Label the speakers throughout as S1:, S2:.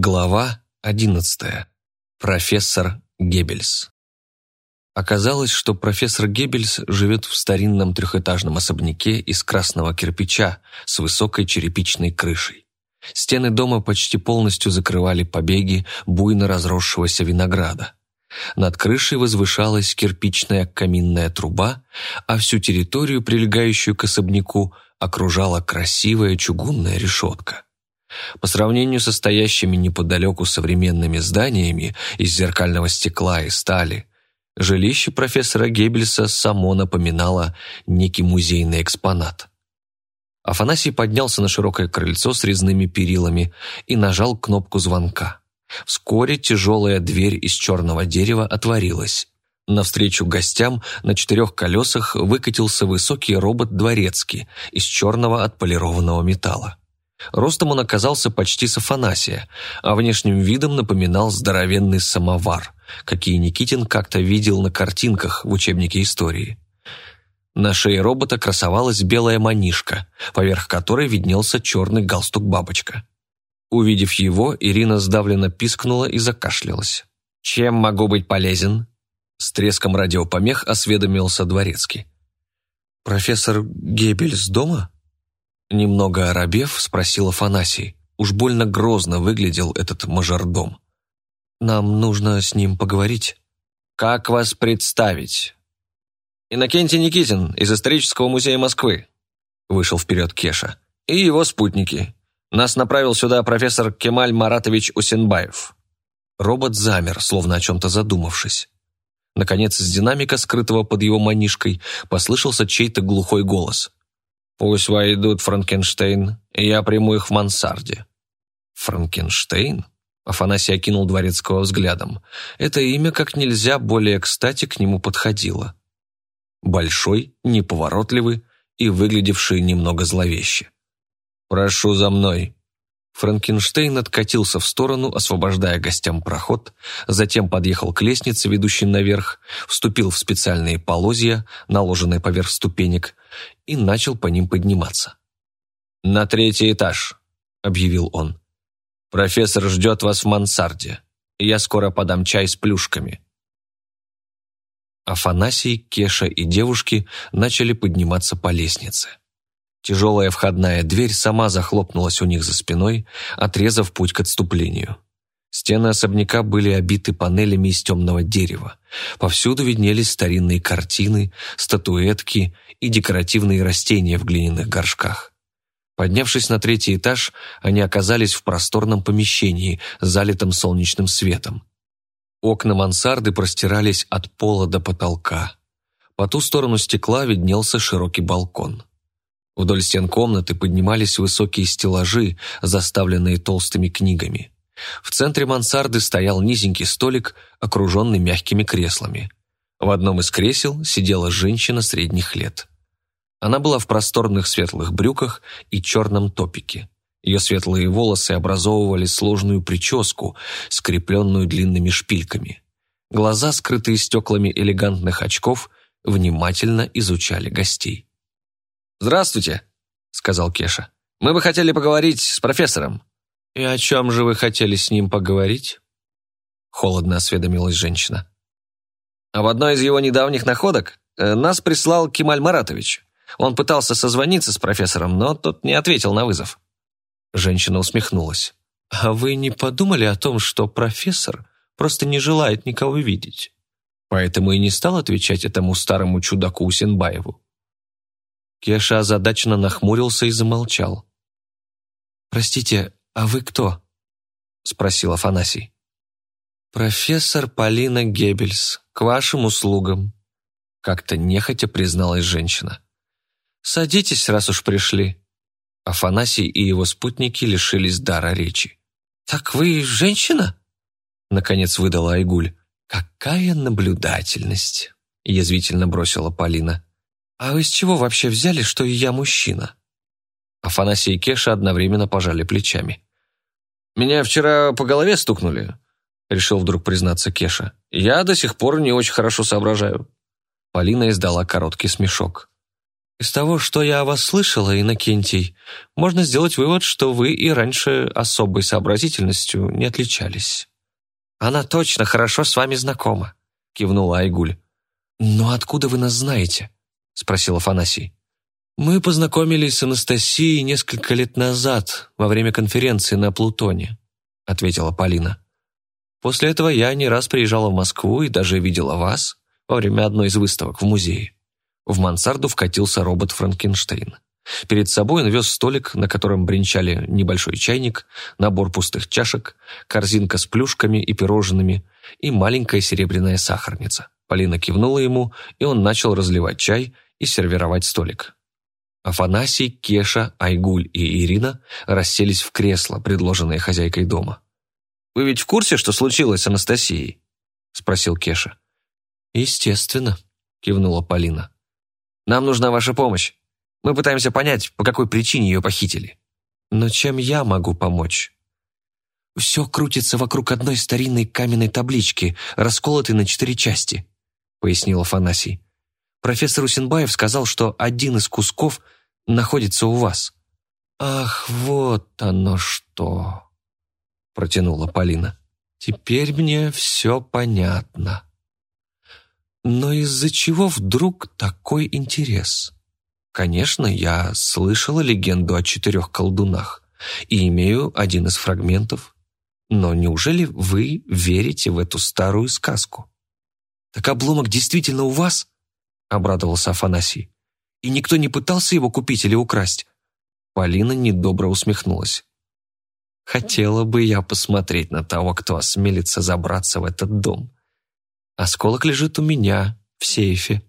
S1: Глава одиннадцатая. Профессор Геббельс. Оказалось, что профессор Геббельс живет в старинном трехэтажном особняке из красного кирпича с высокой черепичной крышей. Стены дома почти полностью закрывали побеги буйно разросшегося винограда. Над крышей возвышалась кирпичная каминная труба, а всю территорию, прилегающую к особняку, окружала красивая чугунная решетка. По сравнению со стоящими неподалеку современными зданиями из зеркального стекла и стали, жилище профессора Геббельса само напоминало некий музейный экспонат. Афанасий поднялся на широкое крыльцо с резными перилами и нажал кнопку звонка. Вскоре тяжелая дверь из черного дерева отворилась. Навстречу гостям на четырех колесах выкатился высокий робот-дворецкий из черного отполированного металла. Ростом он оказался почти с Афанасия, а внешним видом напоминал здоровенный самовар, какие Никитин как-то видел на картинках в учебнике истории. На шее робота красовалась белая манишка, поверх которой виднелся черный галстук-бабочка. Увидев его, Ирина сдавленно пискнула и закашлялась. «Чем могу быть полезен?» С треском радиопомех осведомился Дворецкий. «Профессор Геббельс дома?» Немного оробев, спросил Афанасий. Уж больно грозно выглядел этот мажордом. «Нам нужно с ним поговорить». «Как вас представить?» «Иннокентий Никитин из Исторического музея Москвы», вышел вперед Кеша. «И его спутники. Нас направил сюда профессор Кемаль Маратович Усенбаев». Робот замер, словно о чем-то задумавшись. Наконец, из динамика, скрытого под его манишкой, послышался чей-то глухой голос. Пусть войдут Франкенштейн, и я приму их в мансарде». «Франкенштейн?» Афанасий окинул дворецкого взглядом. Это имя как нельзя более кстати к нему подходило. Большой, неповоротливый и выглядевший немного зловеще. «Прошу за мной», Франкенштейн откатился в сторону, освобождая гостям проход, затем подъехал к лестнице, ведущей наверх, вступил в специальные полозья, наложенные поверх ступенек, и начал по ним подниматься. «На третий этаж», — объявил он. «Профессор ждет вас в мансарде. Я скоро подам чай с плюшками». Афанасий, Кеша и девушки начали подниматься по лестнице. Тяжелая входная дверь сама захлопнулась у них за спиной, отрезав путь к отступлению. Стены особняка были обиты панелями из темного дерева. Повсюду виднелись старинные картины, статуэтки и декоративные растения в глиняных горшках. Поднявшись на третий этаж, они оказались в просторном помещении, залитом солнечным светом. Окна мансарды простирались от пола до потолка. По ту сторону стекла виднелся широкий балкон. Вдоль стен комнаты поднимались высокие стеллажи, заставленные толстыми книгами. В центре мансарды стоял низенький столик, окруженный мягкими креслами. В одном из кресел сидела женщина средних лет. Она была в просторных светлых брюках и черном топике. Ее светлые волосы образовывали сложную прическу, скрепленную длинными шпильками. Глаза, скрытые стеклами элегантных очков, внимательно изучали гостей. «Здравствуйте», — сказал Кеша. «Мы бы хотели поговорить с профессором». «И о чем же вы хотели с ним поговорить?» Холодно осведомилась женщина. «Об одной из его недавних находок э, нас прислал Кемаль Маратович. Он пытался созвониться с профессором, но тот не ответил на вызов». Женщина усмехнулась. «А вы не подумали о том, что профессор просто не желает никого видеть? Поэтому и не стал отвечать этому старому чудаку Усенбаеву?» Кеша озадаченно нахмурился и замолчал. «Простите, а вы кто?» — спросил Афанасий. «Профессор Полина Геббельс, к вашим услугам», — как-то нехотя призналась женщина. «Садитесь, раз уж пришли». Афанасий и его спутники лишились дара речи. «Так вы женщина?» — наконец выдала Айгуль. «Какая наблюдательность!» — язвительно бросила Полина. «А вы с чего вообще взяли, что я мужчина?» Афанасий и Кеша одновременно пожали плечами. «Меня вчера по голове стукнули», — решил вдруг признаться Кеша. «Я до сих пор не очень хорошо соображаю». Полина издала короткий смешок. Из того, что я о вас слышала, Иннокентий, можно сделать вывод, что вы и раньше особой сообразительностью не отличались. Она точно хорошо с вами знакома, кивнула Айгуль. Но откуда вы нас знаете? Спросил Афанасий. Мы познакомились с Анастасией несколько лет назад, во время конференции на Плутоне, ответила Полина. После этого я не раз приезжала в Москву и даже видела вас во время одной из выставок в музее. В мансарду вкатился робот Франкенштейн. Перед собой он вез столик, на котором бренчали небольшой чайник, набор пустых чашек, корзинка с плюшками и пирожными и маленькая серебряная сахарница. Полина кивнула ему, и он начал разливать чай и сервировать столик. Афанасий, Кеша, Айгуль и Ирина расселись в кресло, предложенное хозяйкой дома. «Вы ведь в курсе, что случилось с Анастасией?» – спросил Кеша. «Естественно», – кивнула Полина. Нам нужна ваша помощь. Мы пытаемся понять, по какой причине ее похитили». «Но чем я могу помочь?» «Все крутится вокруг одной старинной каменной таблички, расколотой на четыре части», — пояснил Афанасий. «Профессор Усенбаев сказал, что один из кусков находится у вас». «Ах, вот оно что!» — протянула Полина. «Теперь мне все понятно». Но из-за чего вдруг такой интерес? Конечно, я слышала легенду о четырех колдунах и имею один из фрагментов. Но неужели вы верите в эту старую сказку? «Так обломок действительно у вас?» — обрадовался Афанасий. «И никто не пытался его купить или украсть?» Полина недобро усмехнулась. «Хотела бы я посмотреть на того, кто осмелится забраться в этот дом. Осколок лежит у меня, в сейфе,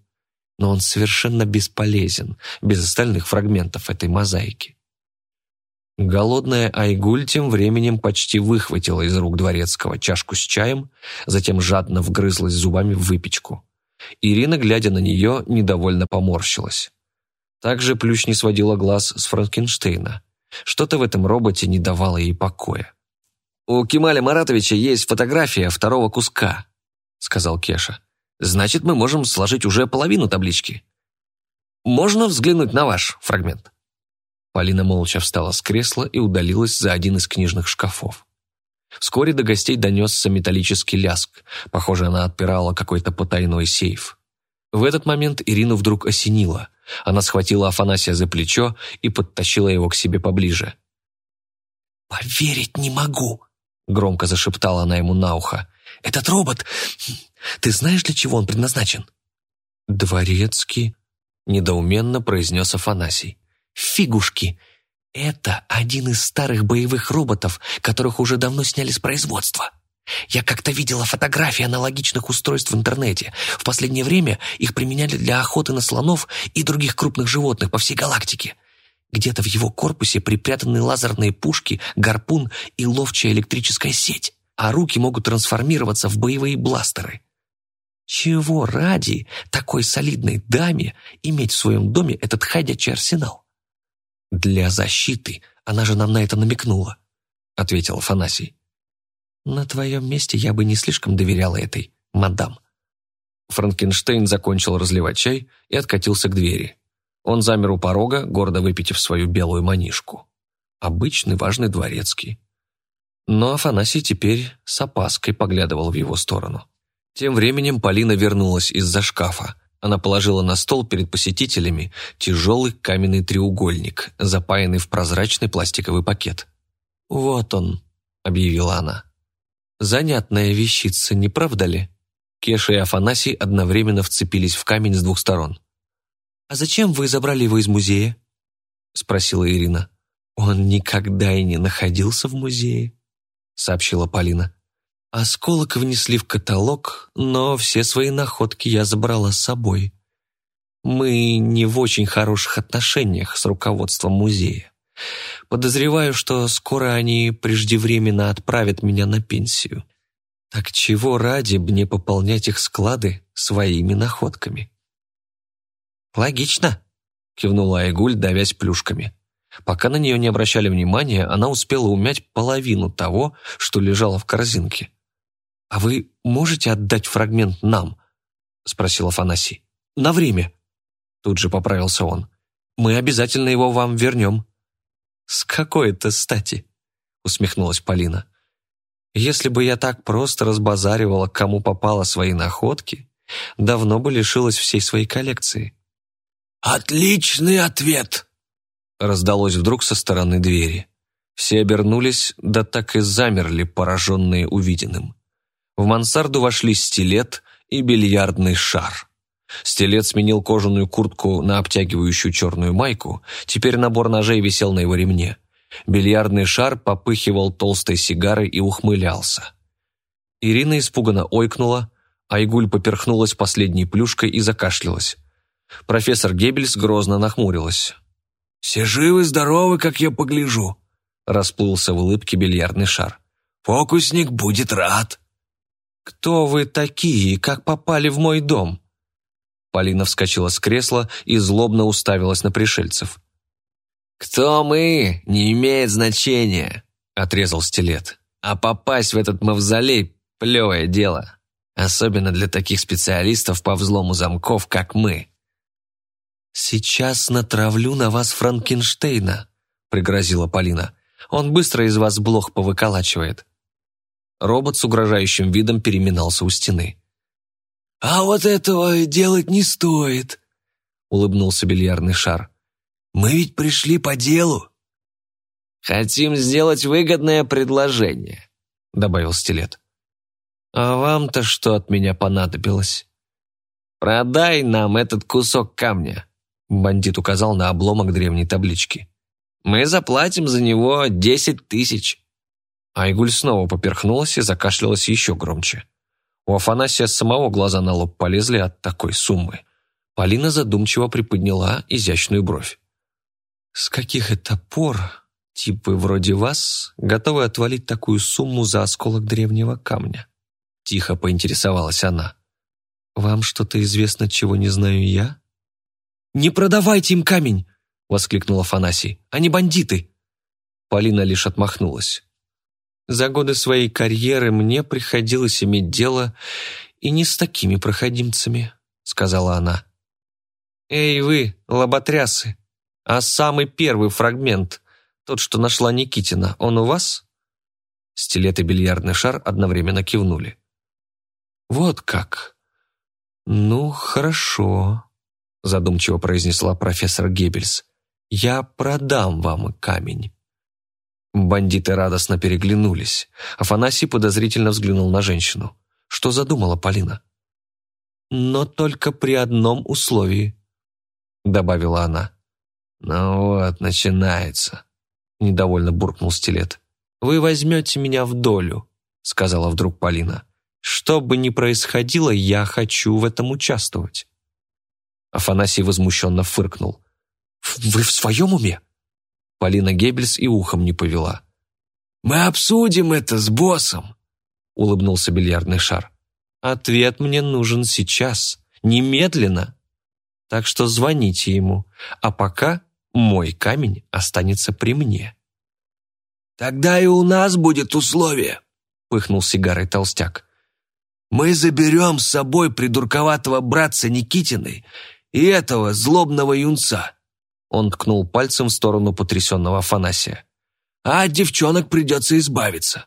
S1: но он совершенно бесполезен, без остальных фрагментов этой мозаики. Голодная Айгуль тем временем почти выхватила из рук дворецкого чашку с чаем, затем жадно вгрызлась зубами в выпечку. Ирина, глядя на нее, недовольно поморщилась. Также Плющ не сводила глаз с Франкенштейна. Что-то в этом роботе не давало ей покоя. «У Кемаля Маратовича есть фотография второго куска», сказал Кеша. «Значит, мы можем сложить уже половину таблички. Можно взглянуть на ваш фрагмент?» Полина молча встала с кресла и удалилась за один из книжных шкафов. Вскоре до гостей донесся металлический ляск. Похоже, она отпирала какой-то потайной сейф. В этот момент Ирину вдруг осенило. Она схватила Афанасия за плечо и подтащила его к себе поближе. «Поверить не могу!» — громко зашептала она ему на ухо. Этот робот... Ты знаешь, для чего он предназначен?» «Дворецкий», — недоуменно произнес Афанасий. «Фигушки! Это один из старых боевых роботов, которых уже давно сняли с производства. Я как-то видела фотографии аналогичных устройств в интернете. В последнее время их применяли для охоты на слонов и других крупных животных по всей галактике. Где-то в его корпусе припрятаны лазерные пушки, гарпун и ловчая электрическая сеть а руки могут трансформироваться в боевые бластеры. Чего ради такой солидной даме иметь в своем доме этот ходячий арсенал? Для защиты, она же нам на это намекнула, ответил Афанасий. На твоем месте я бы не слишком доверяла этой мадам. Франкенштейн закончил разливать чай и откатился к двери. Он замер у порога, гордо выпитив свою белую манишку. Обычный важный дворецкий но Афанасий теперь с опаской поглядывал в его сторону. Тем временем Полина вернулась из-за шкафа. Она положила на стол перед посетителями тяжелый каменный треугольник, запаянный в прозрачный пластиковый пакет. «Вот он», — объявила она. «Занятная вещица, не правда ли?» Кеша и Афанасий одновременно вцепились в камень с двух сторон. «А зачем вы забрали его из музея?» — спросила Ирина. «Он никогда и не находился в музее», сообщила Полина. Осколок внесли в каталог, но все свои находки я забрала с собой. Мы не в очень хороших отношениях с руководством музея. Подозреваю, что скоро они преждевременно отправят меня на пенсию. Так чего ради мне пополнять их склады своими находками? «Логично», — кивнула Айгуль, давясь плюшками. Пока на нее не обращали внимания, она успела умять половину того, что лежало в корзинке. «А вы можете отдать фрагмент нам?» – спросил Афанасий. «На время». Тут же поправился он. Мы обязательно его вам вернем». «С какой это стати?» — усмехнулась Полина. «Если бы я так просто разбазаривала, кому попало свои находки, давно бы лишилась всей своей коллекции».
S2: «Отличный ответ!» раздалось вдруг со стороны двери. Все обернулись, да так и замерли, пораженные увиденным. В мансарду вошли стилет и бильярдный шар. Стилет сменил кожаную куртку на обтягивающую черную майку, теперь набор ножей висел на его ремне. Бильярдный шар попыхивал толстой сигарой и ухмылялся. Ирина испуганно ойкнула, Айгуль поперхнулась последней плюшкой и закашлялась. Профессор Геббельс грозно нахмурилась.
S3: «Все живы-здоровы, как я погляжу», — расплылся в улыбке бильярдный шар. «Фокусник будет рад».
S1: «Кто вы такие и как попали в мой дом?» Полина вскочила с кресла и злобно уставилась на пришельцев.
S2: «Кто мы, не имеет значения», — отрезал стилет. «А попасть в этот мавзолей — плевое дело. Особенно для таких специалистов по взлому замков, как мы».
S1: «Сейчас натравлю на вас Франкенштейна», — пригрозила Полина. «Он быстро из вас блох повыколачивает». Робот с угрожающим видом переминался у стены.
S3: «А вот этого делать не стоит», — улыбнулся бильярдный шар. «Мы ведь пришли по делу».
S2: «Хотим сделать выгодное предложение», — добавил стилет.
S1: «А вам-то что от меня понадобилось?»
S2: «Продай нам этот кусок камня», — бандит указал на обломок древней таблички. «Мы заплатим за него десять тысяч».
S1: Айгуль снова поперхнулась и закашлялась еще громче. У Афанасия самого глаза на лоб полезли от такой суммы. Полина задумчиво приподняла изящную бровь. «С каких это пор типы вроде вас готовы отвалить такую сумму за осколок древнего камня?» Тихо поинтересовалась она. «Вам что-то известно, чего не знаю я?»
S3: «Не продавайте им камень!» — воскликнул Афанасий. «Они бандиты!»
S1: Полина лишь отмахнулась. За годы своей карьеры мне приходилось иметь дело и не с такими проходимцами», — сказала она. «Эй вы, лоботрясы, а самый первый фрагмент, тот, что нашла Никитина, он у вас?» Стилет и бильярдный шар одновременно кивнули. «Вот как? Ну, хорошо», — задумчиво произнесла профессор Геббельс. «Я продам вам камень». Бандиты радостно переглянулись. Афанасий подозрительно взглянул на женщину. Что задумала Полина? «Но только при одном условии», — добавила она.
S2: «Ну вот, начинается», — недовольно буркнул стилет.
S1: «Вы возьмете меня в долю», — сказала вдруг Полина. «Что бы ни происходило, я хочу в этом участвовать». Афанасий возмущенно фыркнул. «Вы в своем уме? Полина Геббельс и ухом не повела.
S3: «Мы обсудим это с боссом», — улыбнулся бильярдный шар.
S1: «Ответ мне нужен сейчас, немедленно. Так что звоните ему, а пока мой камень останется при мне».
S3: «Тогда и у нас будет условие», — пыхнул сигарой толстяк. «Мы заберем с собой придурковатого братца Никитиной и этого злобного юнца.
S1: Он ткнул пальцем в сторону потрясенного Афанасия.
S3: «А от девчонок придется избавиться».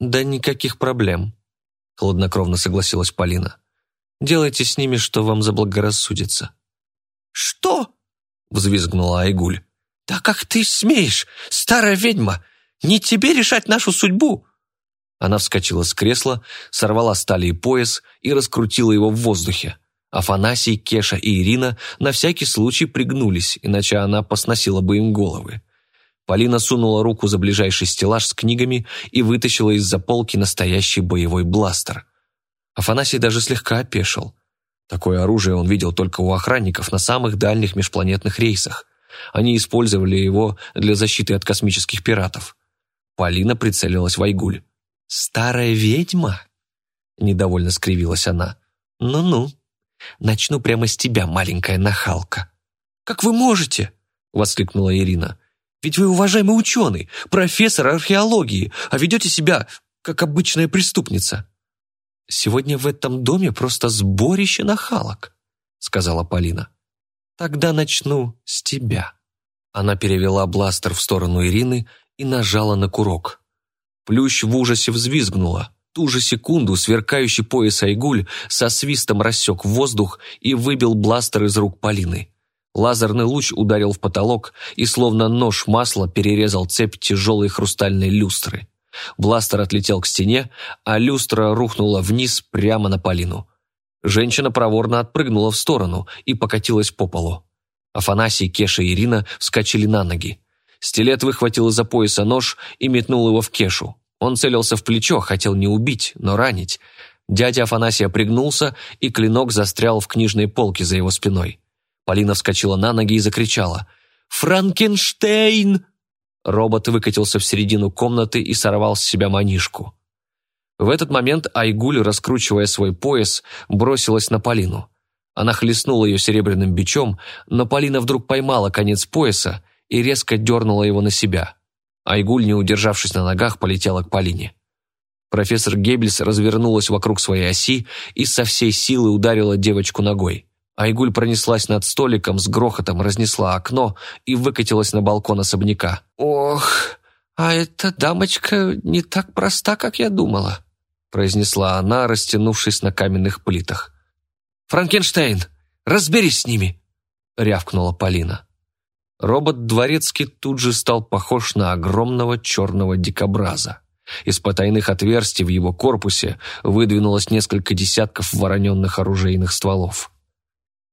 S1: «Да никаких проблем», — хладнокровно согласилась Полина. «Делайте с ними, что вам заблагорассудится».
S3: «Что?»
S1: — взвизгнула Айгуль.
S3: «Да как ты смеешь, старая ведьма? Не тебе решать нашу судьбу!»
S1: Она вскочила с кресла, сорвала с талии пояс и раскрутила его в воздухе. Афанасий, Кеша и Ирина на всякий случай пригнулись, иначе она посносила бы им головы. Полина сунула руку за ближайший стеллаж с книгами и вытащила из-за полки настоящий боевой бластер. Афанасий даже слегка опешил. Такое оружие он видел только у охранников на самых дальних межпланетных рейсах. Они использовали его для защиты от космических пиратов. Полина прицелилась в Айгуль. «Старая ведьма?» Недовольно скривилась она. «Ну-ну». Начну прямо с тебя, маленькая нахалка».
S3: «Как вы можете?» — воскликнула Ирина. «Ведь вы уважаемый ученый, профессор археологии, а ведете себя, как обычная преступница».
S1: «Сегодня в этом доме просто сборище нахалок», — сказала Полина. Тогда начну с тебя». Она перевела бластер в сторону Ирины и нажала на курок. Плющ в ужасе взвизгнула. Ту же секунду сверкающий пояс Айгуль со свистом рассек воздух и выбил бластер из рук Полины. Лазерный луч ударил в потолок и словно нож масла перерезал цепь тяжелой хрустальной люстры. Бластер отлетел к стене, а люстра рухнула вниз прямо на Полину. Женщина проворно отпрыгнула в сторону и покатилась по полу. Афанасий, Кеша и Ирина вскочили на ноги. Стилет выхватил из-за пояса нож и метнул его в Кешу. Он целился в плечо, хотел не убить, но ранить. Дядя Афанасия пригнулся, и клинок застрял в книжной полке за его спиной. Полина вскочила на ноги и закричала. «Франкенштейн!» Робот выкатился в середину комнаты и сорвал с себя манишку. В этот момент Айгуль, раскручивая свой пояс, бросилась на Полину. Она хлестнула ее серебряным бичом, но Полина вдруг поймала конец пояса и резко дернула его на себя. Айгуль, не удержавшись на ногах, полетела к Полине. Профессор Геббельс развернулась вокруг своей оси и со всей силы ударила девочку ногой. Айгуль пронеслась над столиком, с грохотом разнесла окно и выкатилась на балкон особняка. «Ох, а эта дамочка не так проста, как я думала», произнесла она, растянувшись на каменных плитах. «Франкенштейн, разберись с ними!» рявкнула Полина. Робот Дворецкий тут же стал похож на огромного черного дикобраза. Из потайных отверстий в его корпусе выдвинулось несколько десятков вороненных оружейных стволов.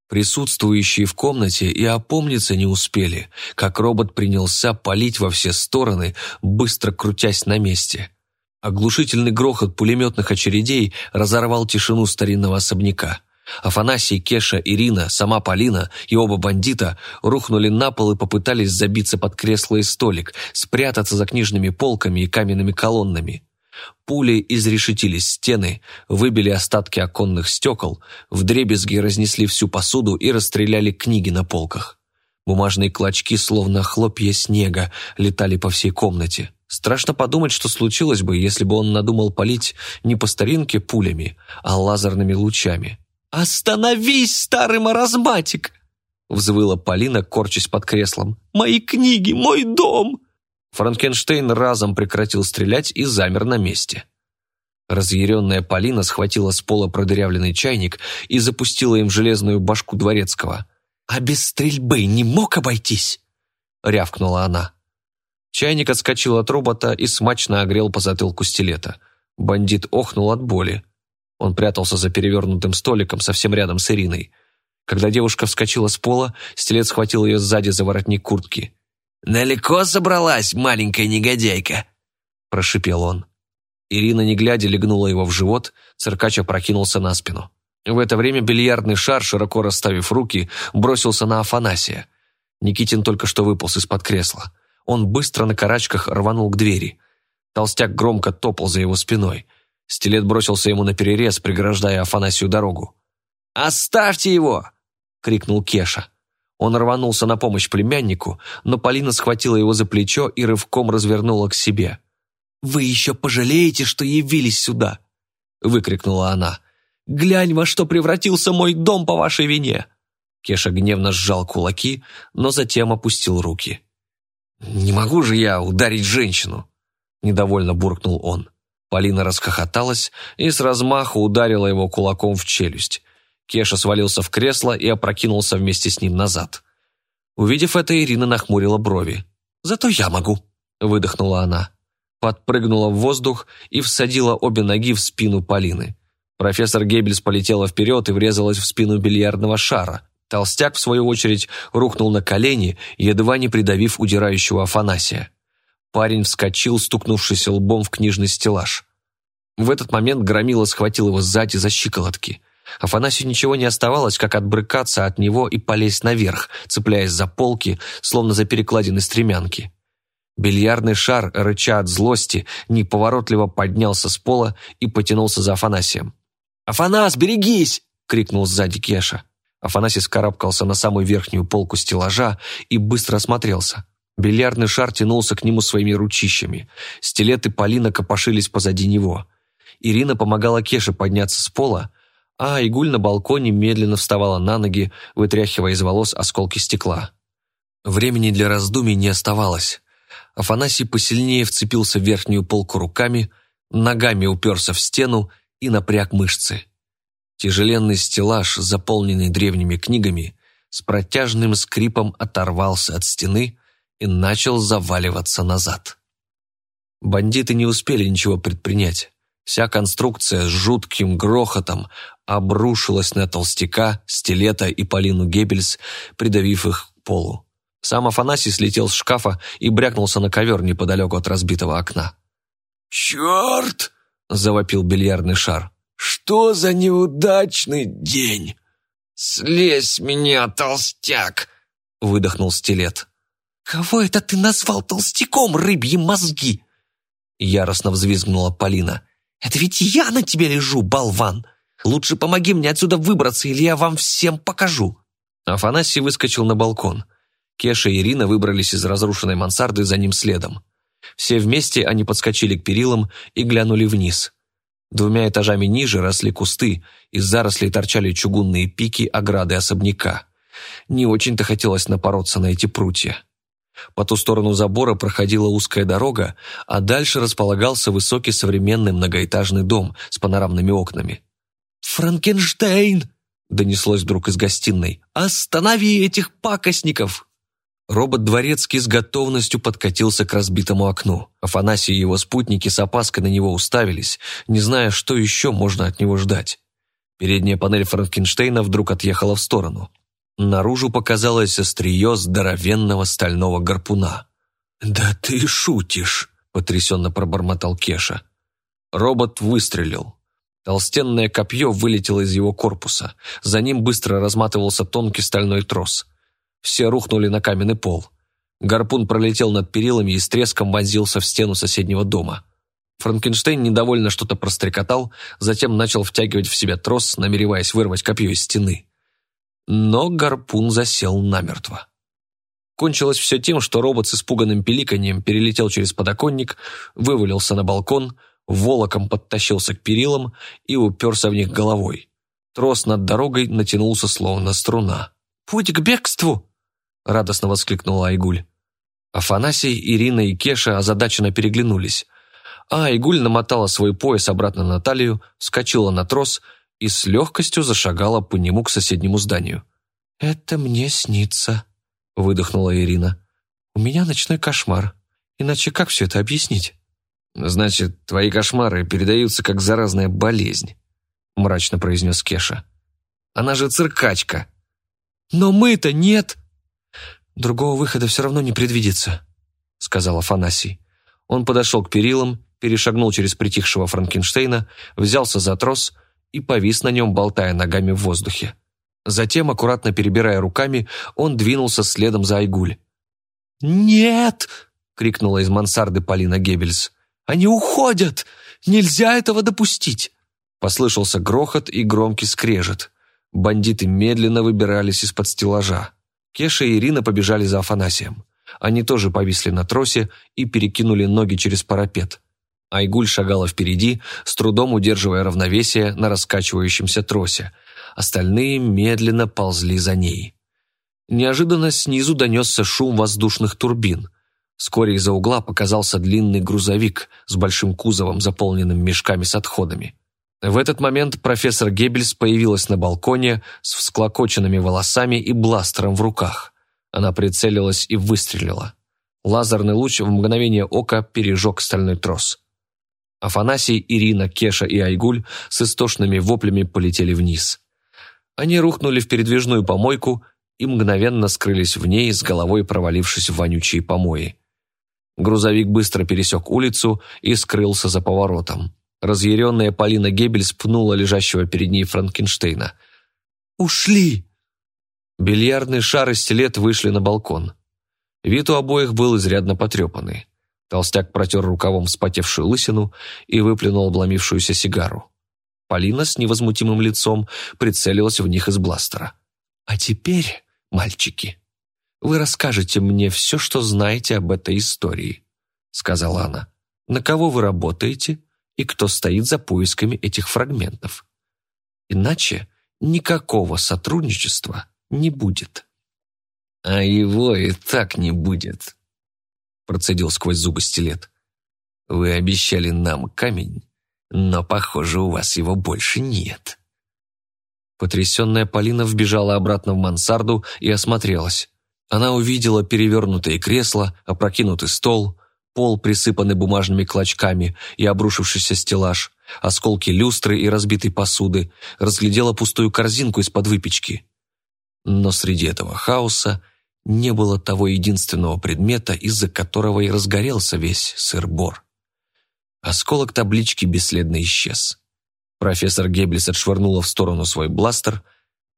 S1: Присутствующие в комнате и опомниться не успели, как робот принялся палить во все стороны, быстро крутясь на месте. Оглушительный грохот пулеметных очередей разорвал тишину старинного особняка. Афанасий, Кеша, Ирина, сама Полина и оба бандита рухнули на пол и попытались забиться под кресло и столик, спрятаться за книжными полками и каменными колоннами. Пули изрешетили стены, выбили остатки оконных стекол, вдребезги разнесли всю посуду и расстреляли книги на полках. Бумажные клочки, словно хлопья снега, летали по всей комнате. Страшно подумать, что случилось бы, если бы он надумал палить не по старинке пулями, а лазерными лучами. «Остановись, старый маразматик!» Взвыла Полина, корчась под креслом. «Мои книги, мой дом!» Франкенштейн разом прекратил стрелять и замер на месте. Разъяренная Полина схватила с пола продырявленный чайник и запустила им в железную башку дворецкого. «А без стрельбы не мог обойтись!» — рявкнула она. Чайник отскочил от робота и смачно огрел по затылку стилета. Бандит охнул от боли. Он прятался за перевернутым столиком совсем рядом с Ириной. Когда девушка вскочила с пола, стилет схватил ее сзади за воротник куртки. «Далеко собралась, маленькая негодяйка?» – прошипел он. Ирина, не глядя, легнула его в живот, циркач опрокинулся на спину. В это время бильярдный шар, широко расставив руки, бросился на Афанасия. Никитин только что выполз из-под кресла. Он быстро на карачках рванул к двери. Толстяк громко топал за его спиной. Стилет бросился ему на перерез, преграждая Афанасию дорогу. «Оставьте его!» — крикнул Кеша. Он рванулся на помощь племяннику, но Полина схватила его за плечо и рывком развернула к себе. «Вы еще пожалеете, что явились сюда!» — выкрикнула она. «Глянь, во что превратился мой дом по вашей вине!» Кеша гневно сжал кулаки, но затем опустил руки. «Не могу же я ударить женщину!» — недовольно буркнул он. Полина расхохоталась и с размаху ударила его кулаком в челюсть. Кеша свалился в кресло и опрокинулся вместе с ним назад. Увидев это, Ирина нахмурила брови. «Зато я могу», — выдохнула она. Подпрыгнула в воздух и всадила обе ноги в спину Полины. Профессор Геббельс полетела вперед и врезалась в спину бильярдного шара. Толстяк, в свою очередь, рухнул на колени, едва не придавив удирающего Афанасия. Парень вскочил, стукнувшись лбом в книжный стеллаж. В этот момент Громила схватил его сзади за щиколотки. Афанасию ничего не оставалось, как отбрыкаться от него и полезть наверх, цепляясь за полки, словно за перекладины стремянки. Бильярдный шар, рыча от злости, неповоротливо поднялся с пола и потянулся за Афанасием. «Афанас, берегись!» — крикнул сзади Кеша. Афанасий скарабкался на самую верхнюю полку стеллажа и быстро осмотрелся. Бильярдный шар тянулся к нему своими ручищами. Стилеты Полина копошились позади него. Ирина помогала Кеше подняться с пола, а Айгуль на балконе медленно вставала на ноги, вытряхивая из волос осколки стекла. Времени для раздумий не оставалось. Афанасий посильнее вцепился в верхнюю полку руками, ногами уперся в стену и напряг мышцы. Тяжеленный стеллаж, заполненный древними книгами, с протяжным скрипом оторвался от стены и начал заваливаться назад. Бандиты не успели ничего предпринять. Вся конструкция с жутким грохотом обрушилась на толстяка, стилета и Полину Геббельс, придавив их к полу. Сам Афанасий слетел с шкафа и брякнулся на ковер неподалеку от разбитого окна.
S3: «Черт!»
S1: – завопил бильярдный шар.
S3: «Что за неудачный день!»
S2: «Слезь меня, толстяк!» – выдохнул стилет.
S4: «Кого это ты назвал толстяком, рыбьи мозги?»
S1: Яростно взвизгнула Полина.
S4: «Это ведь я на тебе лежу, болван! Лучше помоги мне отсюда выбраться, или я вам всем покажу!»
S1: Афанасий выскочил на балкон. Кеша и Ирина выбрались из разрушенной мансарды за ним следом. Все вместе они подскочили к перилам и глянули вниз. Двумя этажами ниже росли кусты, из зарослей торчали чугунные пики ограды особняка. Не очень-то хотелось напороться на эти прутья. По ту сторону забора проходила узкая дорога, а дальше располагался высокий современный многоэтажный дом с панорамными окнами.
S4: «Франкенштейн!» — донеслось вдруг из гостиной. «Останови этих пакостников!»
S1: Робот-дворецкий с готовностью подкатился к разбитому окну. Афанасий и его спутники с опаской на него уставились, не зная, что еще можно от него ждать. Передняя панель Франкенштейна вдруг отъехала в сторону. Наружу показалось острие здоровенного стального гарпуна.
S3: «Да ты шутишь!» – потрясенно пробормотал Кеша.
S1: Робот выстрелил. Толстенное копье вылетело из его корпуса. За ним быстро разматывался тонкий стальной трос. Все рухнули на каменный пол. Гарпун пролетел над перилами и с треском вонзился в стену соседнего дома. Франкенштейн недовольно что-то прострекотал, затем начал втягивать в себя трос, намереваясь вырвать копье из стены но гарпун засел намертво. Кончилось все тем, что робот с испуганным пиликаньем перелетел через подоконник, вывалился на балкон, волоком подтащился к перилам и уперся в них головой. Трос над дорогой натянулся словно струна.
S4: «Путь к бегству!» — радостно воскликнула Айгуль.
S1: Афанасий, Ирина и Кеша озадаченно переглянулись, а Айгуль намотала свой пояс обратно на талию, вскочила на трос и с легкостью зашагала по нему к соседнему зданию.
S4: «Это мне снится», —
S1: выдохнула Ирина.
S4: «У меня ночной кошмар. Иначе как все это объяснить?»
S1: «Значит, твои кошмары передаются как заразная болезнь», — мрачно произнес Кеша. «Она же циркачка».
S4: «Но мы-то нет!» «Другого выхода все равно не предвидится», — сказал Афанасий.
S1: Он подошел к перилам, перешагнул через притихшего Франкенштейна, взялся за трос — и повис на нем, болтая ногами в воздухе. Затем, аккуратно перебирая руками, он двинулся следом за Айгуль.
S4: «Нет!» — крикнула
S1: из мансарды Полина Геббельс.
S4: «Они уходят! Нельзя этого допустить!»
S1: Послышался грохот и громкий скрежет. Бандиты медленно выбирались из-под стеллажа. Кеша и Ирина побежали за Афанасием. Они тоже повисли на тросе и перекинули ноги через парапет. Айгуль шагала впереди, с трудом удерживая равновесие на раскачивающемся тросе. Остальные медленно ползли за ней. Неожиданно снизу донесся шум воздушных турбин. Вскоре из-за угла показался длинный грузовик с большим кузовом, заполненным мешками с отходами. В этот момент профессор Геббельс появилась на балконе с всклокоченными волосами и бластером в руках. Она прицелилась и выстрелила. Лазерный луч в мгновение ока пережег стальной трос. Афанасий, Ирина, Кеша и Айгуль с истошными воплями полетели вниз. Они рухнули в передвижную помойку и мгновенно скрылись в ней, с головой провалившись в вонючие помои. Грузовик быстро пересек улицу и скрылся за поворотом. Разъяренная Полина Гебель спнула лежащего перед ней Франкенштейна.
S4: «Ушли!»
S1: Бильярдный шар и стилет вышли на балкон. Вид у обоих был изрядно потрепанный. Толстяк протер рукавом вспотевшую лысину и выплюнул обломившуюся сигару. Полина с невозмутимым лицом прицелилась в них из бластера.
S4: «А теперь, мальчики, вы расскажете мне все, что знаете об этой истории», сказала она. «На кого вы работаете и кто стоит за поисками этих фрагментов?» Иначе никакого сотрудничества не будет.
S2: «А его и так не будет», — процедил сквозь зубы стилет. «Вы обещали нам камень, но, похоже, у вас его больше нет».
S1: Потрясенная Полина вбежала обратно в мансарду и осмотрелась. Она увидела перевернутые кресла, опрокинутый стол, пол, присыпанный бумажными клочками и обрушившийся стеллаж, осколки люстры и разбитой посуды, разглядела пустую корзинку из-под выпечки. Но среди этого хаоса не было того единственного предмета, из-за которого и разгорелся весь сыр-бор. Осколок таблички бесследно исчез. Профессор Геббельс отшвырнула в сторону свой бластер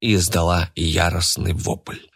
S1: и издала яростный вопль.